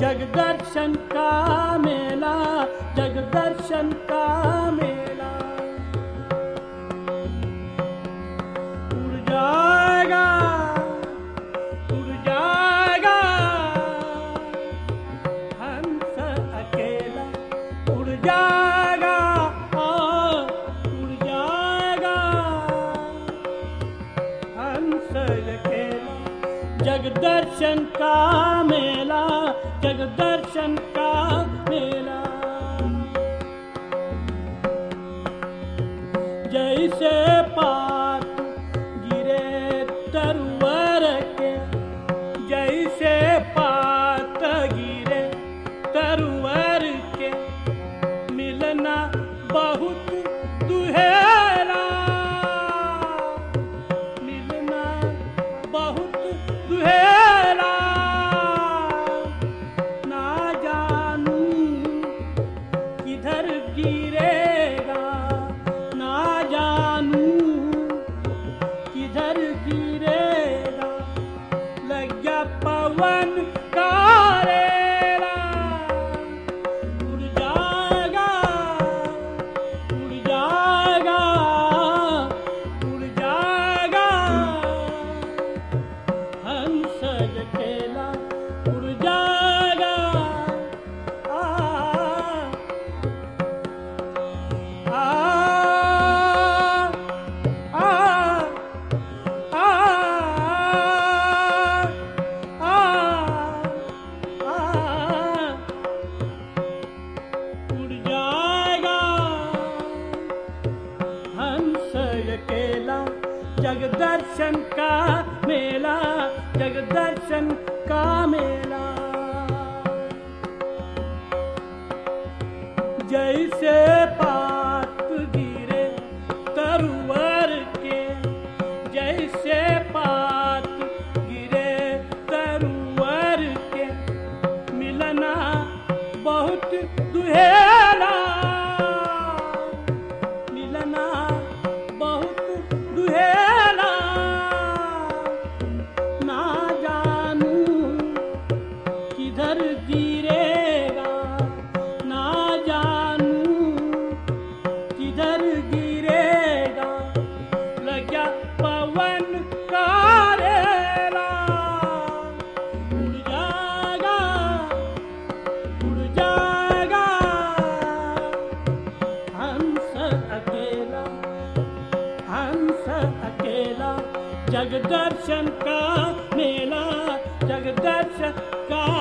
जगदर्शनका मेला जगदर्शनका जगदर्शन का मेला जगदर्शन का मेला। one God. का मेला जगदर्शन का मेला। जैसे जगदर्शन का मेला जगदर्शन का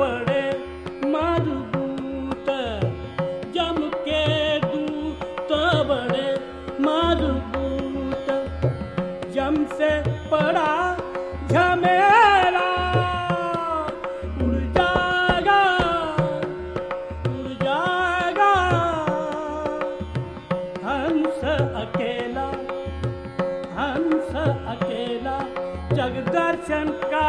बड़े मज़बूत जम के दूत बड़े मज़बूत जम से अकेला हमसे अकेला जगदर्शन का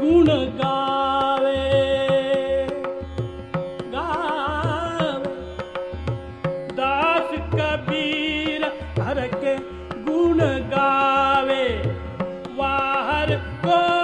ਗੁਣ ਗਾਵੇ ਗਾਵੇ ਦਾਸ ਕਬੀਰ ਹਰ ਕੇ ਗੁਣ ਗਾਵੇ ਵਾਹਰ ਕੋ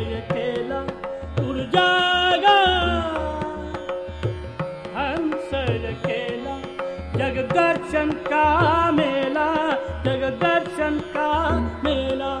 ये खेला उड़ जाएगा। खेला जगदर्शन का मेला जगदर्शन का मेला।